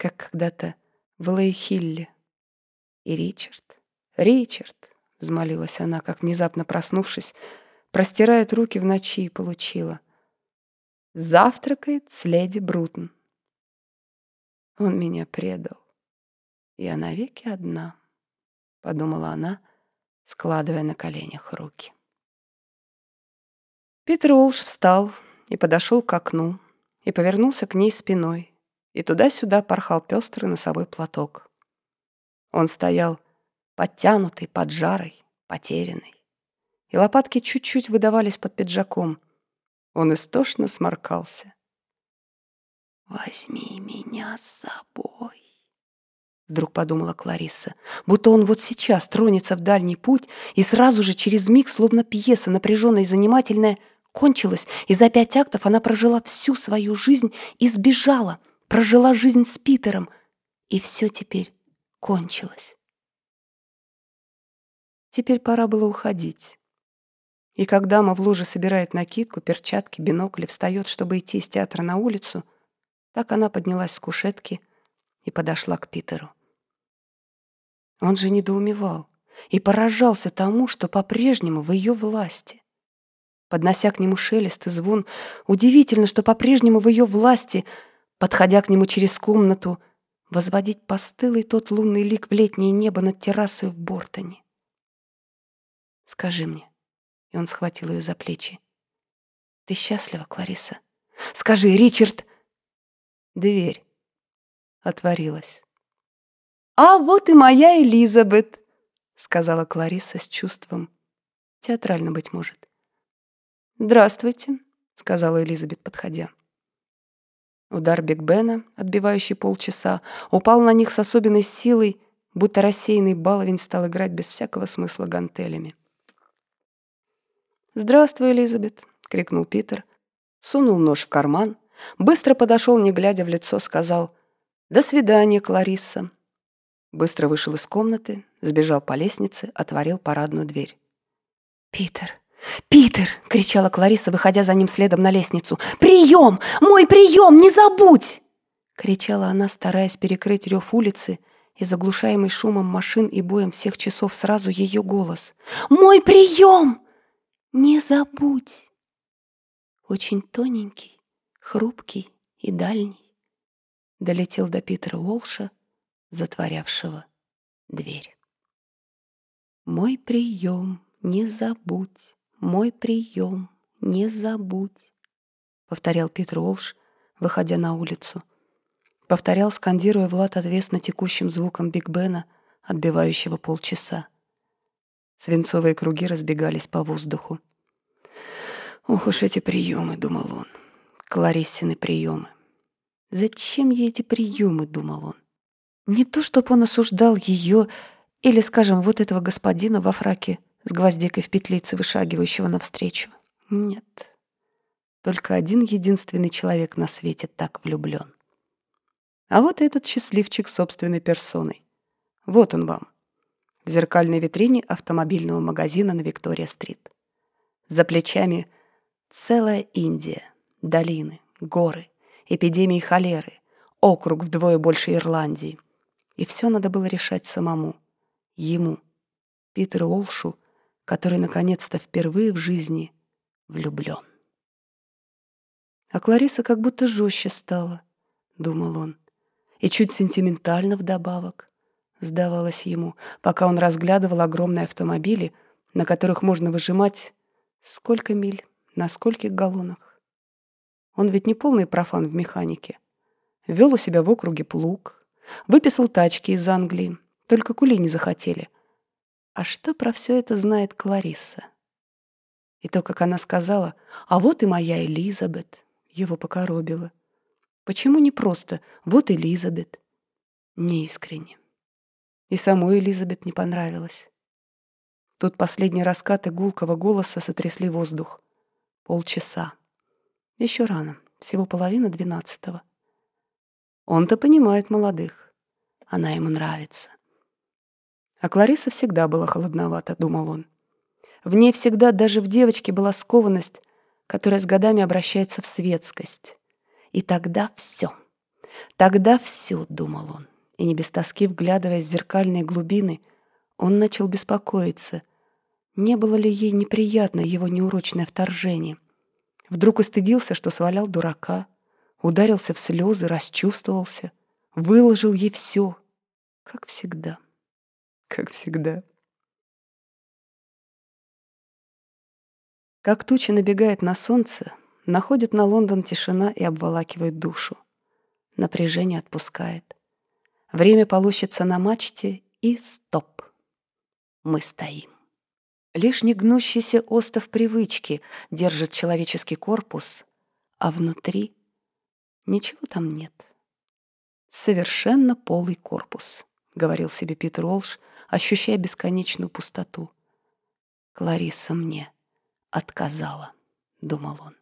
как когда-то в Лейхилле. И Ричард, Ричард, взмолилась она, как внезапно проснувшись, простирает руки в ночи и получила. Завтракает с леди Брутон. Он меня предал. Я навеки одна, подумала она, складывая на коленях руки. Питер Уолш встал и подошел к окну, и повернулся к ней спиной, и туда-сюда порхал пестрый носовой платок. Он стоял подтянутый, поджарый, потерянный, и лопатки чуть-чуть выдавались под пиджаком. Он истошно сморкался. «Возьми меня с собой», — вдруг подумала Кларисса, будто он вот сейчас тронется в дальний путь, и сразу же через миг, словно пьеса напряженная и занимательная, кончилась, и за пять актов она прожила всю свою жизнь и сбежала, прожила жизнь с Питером, и все теперь кончилось. Теперь пора было уходить. И когда дама в луже собирает накидку, перчатки, бинокли, встает, чтобы идти из театра на улицу, так она поднялась с кушетки и подошла к Питеру. Он же недоумевал и поражался тому, что по-прежнему в ее власти. Поднося к нему шелест и звон, удивительно, что по-прежнему в ее власти, подходя к нему через комнату, возводить постылый тот лунный лик в летнее небо над террасой в Бортоне. «Скажи мне», — и он схватил ее за плечи, — «ты счастлива, Клариса? Скажи, Ричард!» Дверь отворилась. «А вот и моя Элизабет!» — сказала Клариса с чувством. Театрально, быть может. «Здравствуйте», — сказала Элизабет, подходя. Удар Биг Бена, отбивающий полчаса, упал на них с особенной силой, будто рассеянный баловень стал играть без всякого смысла гантелями. «Здравствуй, Элизабет!» — крикнул Питер, сунул нож в карман Быстро подошел, не глядя в лицо, сказал «До свидания, Кларисса». Быстро вышел из комнаты, сбежал по лестнице, отворил парадную дверь. «Питер! Питер!» — кричала Клариса, выходя за ним следом на лестницу. «Прием! Мой прием! Не забудь!» Кричала она, стараясь перекрыть рев улицы и заглушаемый шумом машин и боем всех часов сразу ее голос. «Мой прием! Не забудь!» Очень тоненький, хрупкий и дальний, долетел до Питера Уолша, затворявшего дверь. «Мой прием, не забудь, мой прием, не забудь», повторял Питер Уолш, выходя на улицу. Повторял, скандируя Влад ответственно текущим звуком Биг Бена, отбивающего полчаса. Свинцовые круги разбегались по воздуху. «Ох уж эти приемы», — думал он. Клариссины приемы. Зачем ей эти приемы, думал он. Не то, чтобы он осуждал ее или, скажем, вот этого господина во фраке с гвоздикой в петлице, вышагивающего навстречу. Нет. Только один единственный человек на свете так влюблен. А вот этот счастливчик собственной персоной. Вот он вам. В зеркальной витрине автомобильного магазина на Виктория-стрит. За плечами целая Индия долины, горы, эпидемии холеры, округ вдвое больше Ирландии. И все надо было решать самому. Ему, Питеру Олшу, который наконец-то впервые в жизни влюблен. А Клариса как будто жестче стала, думал он, и чуть сентиментально вдобавок сдавалось ему, пока он разглядывал огромные автомобили, на которых можно выжимать сколько миль на скольких галлонах. Он ведь не полный профан в механике. Вел у себя в округе плуг, выписал тачки из Англии, только кули не захотели. А что про все это знает Кларисса? И то, как она сказала, «А вот и моя Элизабет», его покоробило. Почему не просто «вот Элизабет»? Неискренне. И самой Элизабет не понравилось. Тут последние раскаты гулкого голоса сотрясли воздух. Полчаса. Еще рано, всего половина двенадцатого. Он-то понимает молодых. Она ему нравится. А Клариса всегда была холодновата, думал он. В ней всегда, даже в девочке, была скованность, которая с годами обращается в светскость. И тогда все. Тогда все, думал он, и не без тоски вглядываясь в зеркальные глубины, он начал беспокоиться, не было ли ей неприятно его неурочное вторжение. Вдруг устыдился, что свалял дурака, ударился в слезы, расчувствовался, выложил ей все, как всегда, как всегда. Как туча набегает на солнце, находит на Лондон тишина и обволакивает душу. Напряжение отпускает. Время полощется на мачте и стоп. Мы стоим. Лишь негнущийся остов привычки держит человеческий корпус, а внутри ничего там нет. Совершенно полый корпус, говорил себе Питер Олш, ощущая бесконечную пустоту. Клариса мне отказала, думал он.